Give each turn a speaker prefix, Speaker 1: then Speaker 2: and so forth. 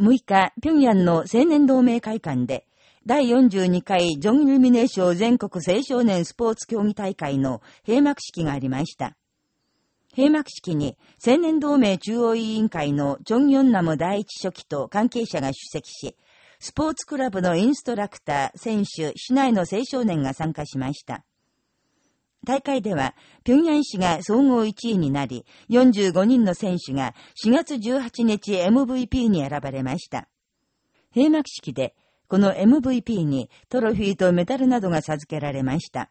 Speaker 1: 6日、平壌の青年同盟会館で、第42回ジョン・イルミネーション全国青少年スポーツ競技大会の閉幕式がありました。閉幕式に青年同盟中央委員会のジョン・ヨンナム第一書記と関係者が出席し、スポーツクラブのインストラクター、選手、市内の青少年が参加しました。大会では、平壌市が総合1位になり、45人の選手が4月18日 MVP に選ばれました。閉幕式で、この MVP にトロフィーとメダルなどが授けられました。